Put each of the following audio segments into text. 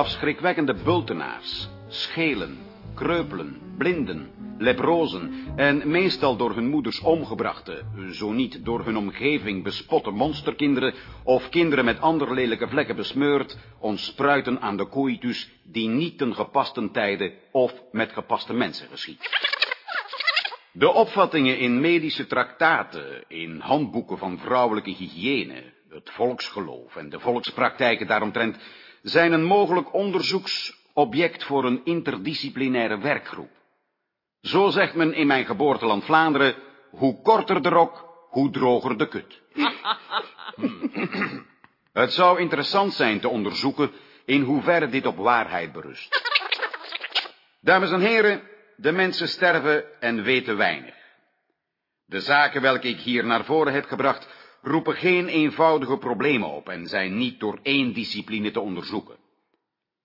Afschrikwekkende bultenaars, schelen, kreupelen, blinden, leprozen en meestal door hun moeders omgebrachte, zo niet door hun omgeving bespotte monsterkinderen of kinderen met andere lelijke vlekken besmeurd, ontspruiten aan de coitus die niet ten gepaste tijde of met gepaste mensen geschiet. De opvattingen in medische traktaten, in handboeken van vrouwelijke hygiëne, het volksgeloof en de volkspraktijken daaromtrent zijn een mogelijk onderzoeksobject voor een interdisciplinaire werkgroep. Zo zegt men in mijn geboorteland Vlaanderen, hoe korter de rok, hoe droger de kut. Het zou interessant zijn te onderzoeken in hoeverre dit op waarheid berust. Dames en heren, de mensen sterven en weten weinig. De zaken welke ik hier naar voren heb gebracht, roepen geen eenvoudige problemen op en zijn niet door één discipline te onderzoeken.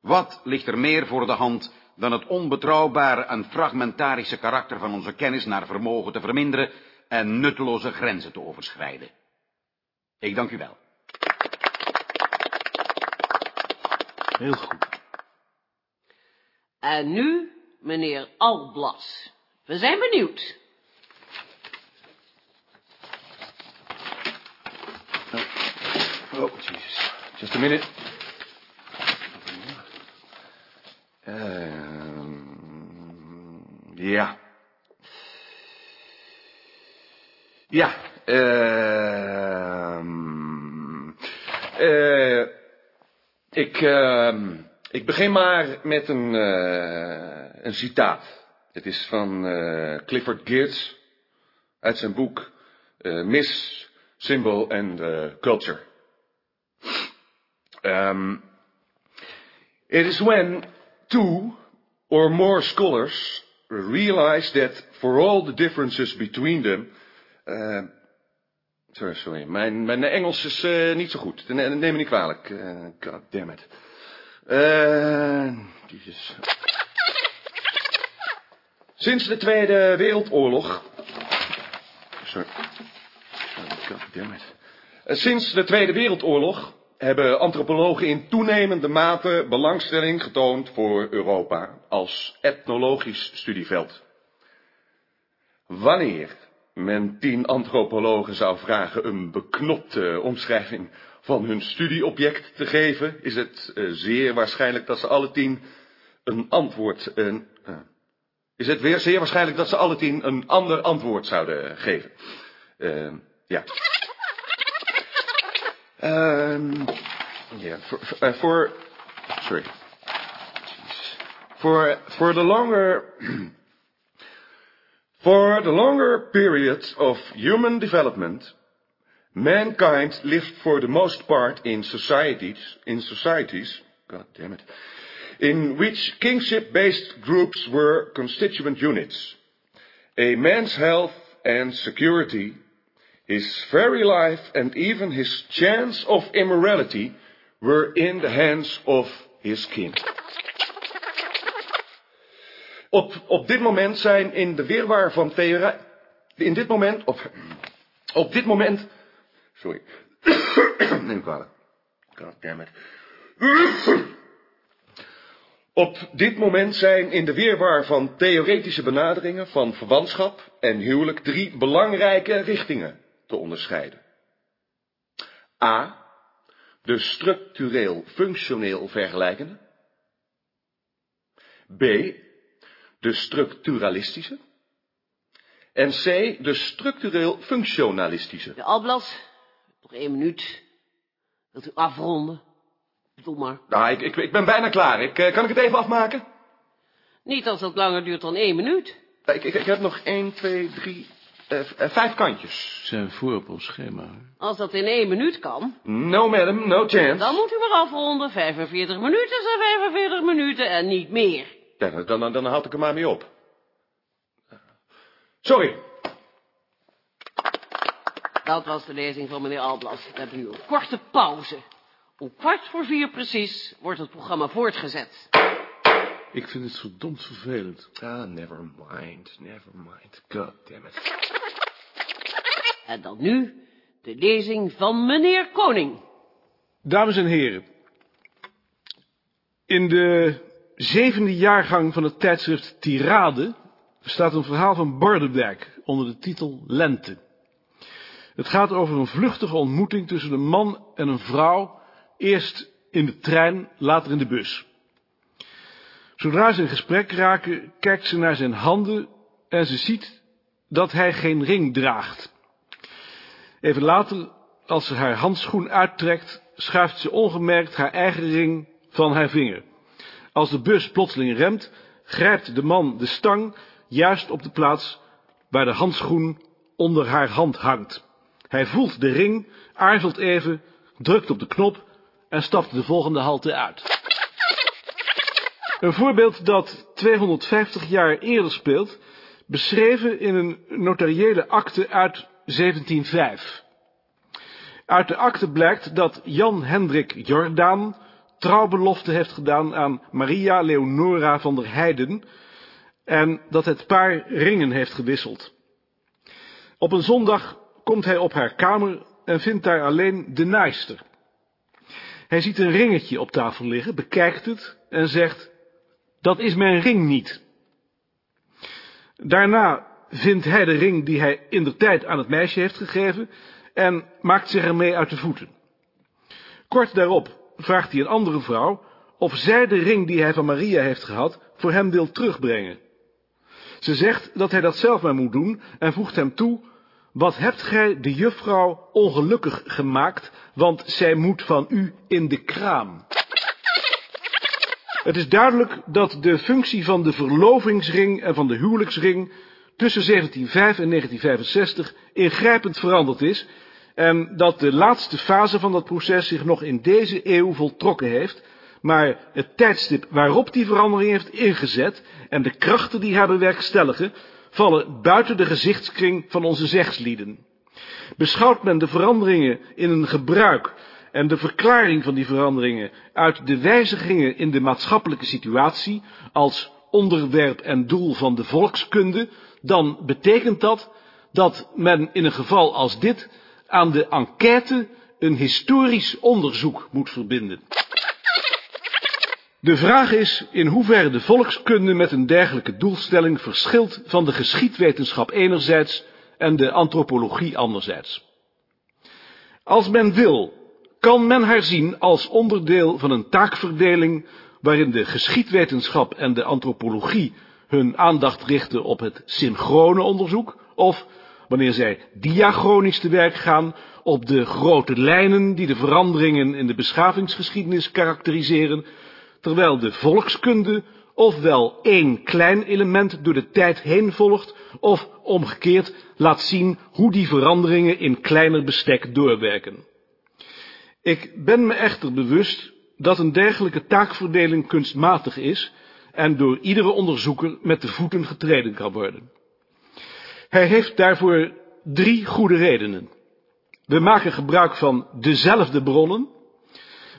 Wat ligt er meer voor de hand dan het onbetrouwbare en fragmentarische karakter van onze kennis naar vermogen te verminderen en nutteloze grenzen te overschrijden? Ik dank u wel. Heel goed. En nu, meneer Alblas. We zijn benieuwd. Oh, Jesus. Just a minute. Ehm, ja. Ja, eh ik, ehm ik begin maar met een, eh een citaat. Het is van eh Clifford Geertz uit zijn boek Miss, Symbol and Culture. Um, it is when two or more scholars realize that for all the differences between them. Uh, sorry, sorry. Mijn, mijn Engels is uh, niet zo goed. Ne- Neem me niet kwalijk. Uh, God damn it. Jesus. Sinds de Tweede Wereldoorlog. Sorry. God damn it. Uh, Sinds de Tweede Wereldoorlog hebben antropologen in toenemende mate belangstelling getoond voor Europa als etnologisch studieveld. Wanneer men tien antropologen zou vragen een beknopte omschrijving van hun studieobject te geven, is het uh, zeer waarschijnlijk dat ze alle tien een antwoord, een, uh, is het weer zeer waarschijnlijk dat ze alle tien een ander antwoord zouden geven. Uh, ja. Um, yeah, for, for, uh, for sorry. Jeez. For, for the longer, for the longer period of human development, mankind lived for the most part in societies, in societies, god damn it, in which kingship-based groups were constituent units. A man's health and security his very life and even his chance of immorality were in the hands of his king. Op, op dit moment zijn in de weerwaar van theorie, in dit moment, op, op dit moment, sorry, neem ik kwalijk. God. Op dit moment zijn in de weerwaar van theoretische benaderingen van verwantschap en huwelijk drie belangrijke richtingen te onderscheiden. A. De structureel functioneel vergelijkende. B. De structuralistische. En C. De structureel functionalistische. De Alblas, nog één minuut. Wilt u afronden? Doe maar. Nou, ik, ik, ik ben bijna klaar. Ik, eh, kan ik het even afmaken? Niet als het langer duurt dan één minuut. Ik, ik, ik heb nog 1, 2, 3, uh, vijf kantjes. Zijn voor op ons schema. Als dat in één minuut kan, No, madam, no chance. dan moet u maar afronden. 45 minuten zijn 45 minuten en niet meer. Ja, dan, dan, dan houd ik er maar mee op. Sorry. Dat was de lezing van meneer Alblas. We hebben nu een korte pauze. Om kwart voor vier precies wordt het programma voortgezet. Ik vind het verdomd vervelend. Ah, never mind, never mind. God damn it. En dan nu de lezing van meneer Koning. Dames en heren. In de zevende jaargang van het tijdschrift Tirade staat een verhaal van Bardewijk onder de titel Lente. Het gaat over een vluchtige ontmoeting tussen een man en een vrouw, eerst in de trein, later in de bus. Zodra ze in gesprek raken, kijkt ze naar zijn handen en ze ziet dat hij geen ring draagt. Even later, als ze haar handschoen uittrekt, schuift ze ongemerkt haar eigen ring van haar vinger. Als de bus plotseling remt, grijpt de man de stang juist op de plaats waar de handschoen onder haar hand hangt. Hij voelt de ring, aarzelt even, drukt op de knop en stapt de volgende halte uit. Een voorbeeld dat 250 jaar eerder speelt, beschreven in een notariële akte uit 1705. Uit de akte blijkt dat Jan Hendrik Jordaan trouwbelofte heeft gedaan aan Maria Leonora van der Heijden en dat het paar ringen heeft gewisseld. Op een zondag komt hij op haar kamer en vindt daar alleen de naaister. Hij ziet een ringetje op tafel liggen, bekijkt het en zegt, dat is mijn ring niet. Daarna vindt hij de ring die hij in de tijd aan het meisje heeft gegeven en maakt zich ermee uit de voeten. Kort daarop vraagt hij een andere vrouw of zij de ring die hij van Maria heeft gehad voor hem wil terugbrengen. Ze zegt dat hij dat zelf maar moet doen en voegt hem toe, wat hebt gij de juffrouw ongelukkig gemaakt, want zij moet van u in de kraam. Het is duidelijk dat de functie van de verlovingsring en van de huwelijksring tussen 1705 en 1965 ingrijpend veranderd is en dat de laatste fase van dat proces zich nog in deze eeuw voltrokken heeft, maar het tijdstip waarop die verandering heeft ingezet en de krachten die haar bewerkstelligen, vallen buiten de gezichtskring van onze zegslieden. Beschouwt men de veranderingen in een gebruik en de verklaring van die veranderingen uit de wijzigingen in de maatschappelijke situatie als onderwerp en doel van de volkskunde, dan betekent dat dat men in een geval als dit aan de enquête een historisch onderzoek moet verbinden. De vraag is in hoeverre de volkskunde met een dergelijke doelstelling verschilt van de geschiedwetenschap enerzijds en de antropologie anderzijds. Als men wil, kan men haar zien als onderdeel van een taakverdeling waarin de geschiedwetenschap en de antropologie hun aandacht richten op het synchrone onderzoek, of, wanneer zij diachronisch te werk gaan, op de grote lijnen die de veranderingen in de beschavingsgeschiedenis karakteriseren, terwijl de volkskunde ofwel één klein element door de tijd heen volgt, of omgekeerd laat zien hoe die veranderingen in kleiner bestek doorwerken. Ik ben me echter bewust dat een dergelijke taakverdeling kunstmatig is en door iedere onderzoeker met de voeten getreden kan worden. Hij heeft daarvoor drie goede redenen. We maken gebruik van dezelfde bronnen,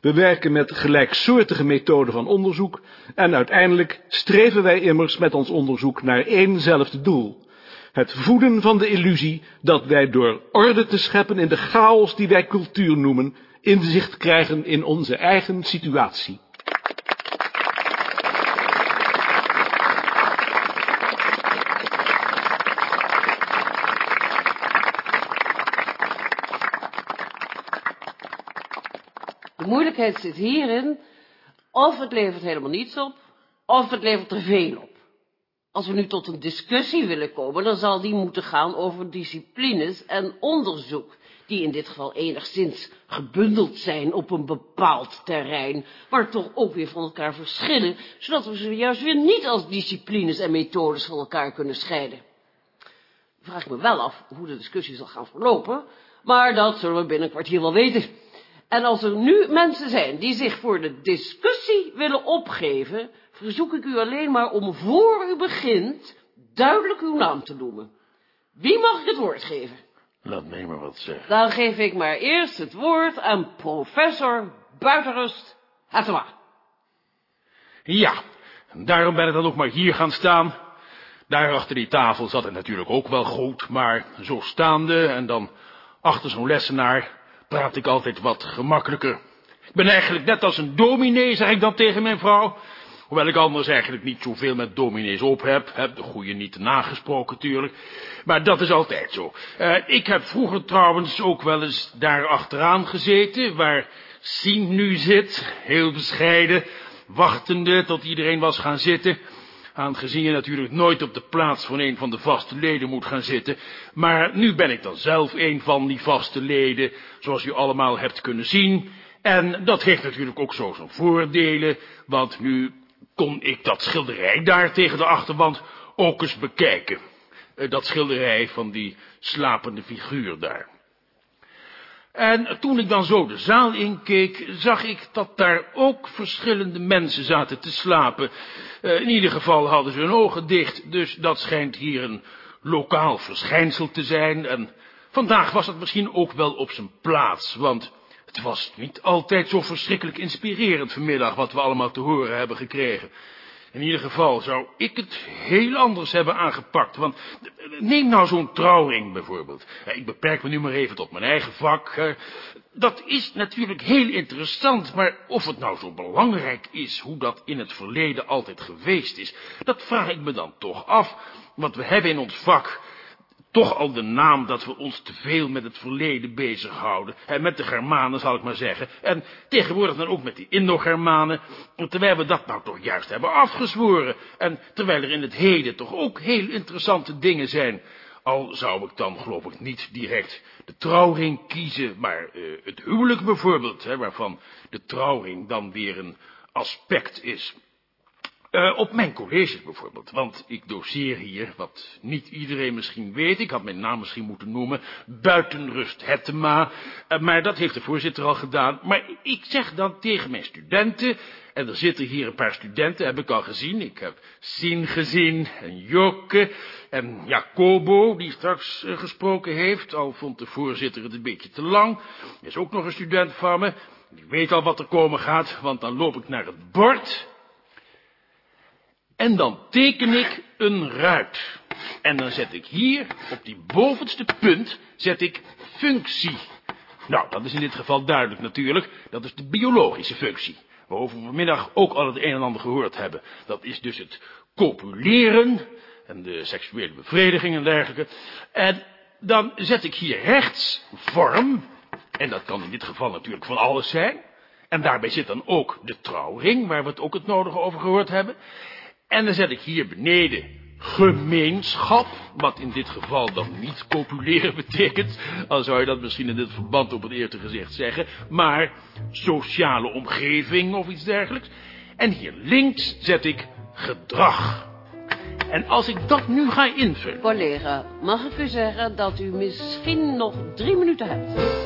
we werken met gelijksoortige methoden van onderzoek en uiteindelijk streven wij immers met ons onderzoek naar éénzelfde doel. Het voeden van de illusie dat wij door orde te scheppen in de chaos die wij cultuur noemen, inzicht krijgen in onze eigen situatie. De moeilijkheid zit hierin, of het levert helemaal niets op, of het levert er veel op. Als we nu tot een discussie willen komen, dan zal die moeten gaan over disciplines en onderzoek, die in dit geval enigszins gebundeld zijn op een bepaald terrein, maar toch ook weer van elkaar verschillen, zodat we ze juist weer niet als disciplines en methodes van elkaar kunnen scheiden. Vraag ik me wel af hoe de discussie zal gaan verlopen, maar dat zullen we binnen een kwartier wel weten. En als er nu mensen zijn die zich voor de discussie willen opgeven, verzoek ik u alleen maar om voor u begint duidelijk uw naam te noemen. Wie mag ik het woord geven? Laat mij maar wat zeggen. Dan geef ik maar eerst het woord aan professor Buitenrust Hatema. Ja, daarom ben ik dan ook maar hier gaan staan. Daar achter die tafel zat het natuurlijk ook wel goed, maar zo staande en dan achter zo'n lessenaar praat ik altijd wat gemakkelijker. Ik ben eigenlijk net als een dominee, zeg ik dan tegen mijn vrouw. Hoewel ik anders eigenlijk niet zoveel met dominees op heb. Heb de goede niet nagesproken, natuurlijk. Maar dat is altijd zo. Uh, ik heb vroeger trouwens ook wel eens daar achteraan gezeten, waar Sien nu zit, heel bescheiden, wachtende tot iedereen was gaan zitten. Aangezien je natuurlijk nooit op de plaats van een van de vaste leden moet gaan zitten. Maar nu ben ik dan zelf een van die vaste leden, zoals u allemaal hebt kunnen zien. En dat heeft natuurlijk ook zo zijn voordelen, want nu kon ik dat schilderij daar tegen de achterwand ook eens bekijken. Eh, dat schilderij van die slapende figuur daar. En toen ik dan zo de zaal inkeek, zag ik dat daar ook verschillende mensen zaten te slapen. Eh, in ieder geval hadden ze hun ogen dicht, dus dat schijnt hier een lokaal verschijnsel te zijn. En vandaag was het misschien ook wel op zijn plaats, want het was niet altijd zo verschrikkelijk inspirerend vanmiddag wat we allemaal te horen hebben gekregen. In ieder geval zou ik het heel anders hebben aangepakt, want neem nou zo'n trouwring bijvoorbeeld. Ik beperk me nu maar even tot mijn eigen vak. Dat is natuurlijk heel interessant, maar of het nou zo belangrijk is hoe dat in het verleden altijd geweest is, dat vraag ik me dan toch af, want we hebben in ons vak toch al de naam dat we ons te veel met het verleden bezighouden. En met de Germanen, zal ik maar zeggen. En tegenwoordig dan ook met die Indo-Germanen. Terwijl we dat nou toch juist hebben afgezworen. En terwijl er in het heden toch ook heel interessante dingen zijn. Al zou ik dan, geloof ik, niet direct de trouwring kiezen, maar uh, het huwelijk bijvoorbeeld, hè, waarvan de trouwring dan weer een aspect is. Uh, op mijn colleges bijvoorbeeld, want ik doseer hier, wat niet iedereen misschien weet, ik had mijn naam misschien moeten noemen, Buitenrust Hettema, uh, maar dat heeft de voorzitter al gedaan. Maar ik zeg dan tegen mijn studenten, en er zitten hier een paar studenten, heb ik al gezien, ik heb Sien gezien, en Jokke, en Jacobo, die straks uh, gesproken heeft, al vond de voorzitter het een beetje te lang, is ook nog een student van me, die weet al wat er komen gaat, want dan loop ik naar het bord... En dan teken ik een ruit. En dan zet ik hier, op die bovenste punt, zet ik functie. Nou, dat is in dit geval duidelijk natuurlijk. Dat is de biologische functie. Waarover we vanmiddag ook al het een en ander gehoord hebben. Dat is dus het copuleren en de seksuele bevrediging en dergelijke. En dan zet ik hier rechts vorm. En dat kan in dit geval natuurlijk van alles zijn. En daarbij zit dan ook de trouwring, waar we het ook het nodige over gehoord hebben. En dan zet ik hier beneden gemeenschap, wat in dit geval dan niet copuleren betekent, al zou je dat misschien in dit verband op het eerste gezicht zeggen, maar sociale omgeving of iets dergelijks. En hier links zet ik gedrag. En als ik dat nu ga invullen... Collega, mag ik u zeggen dat u misschien nog drie minuten hebt?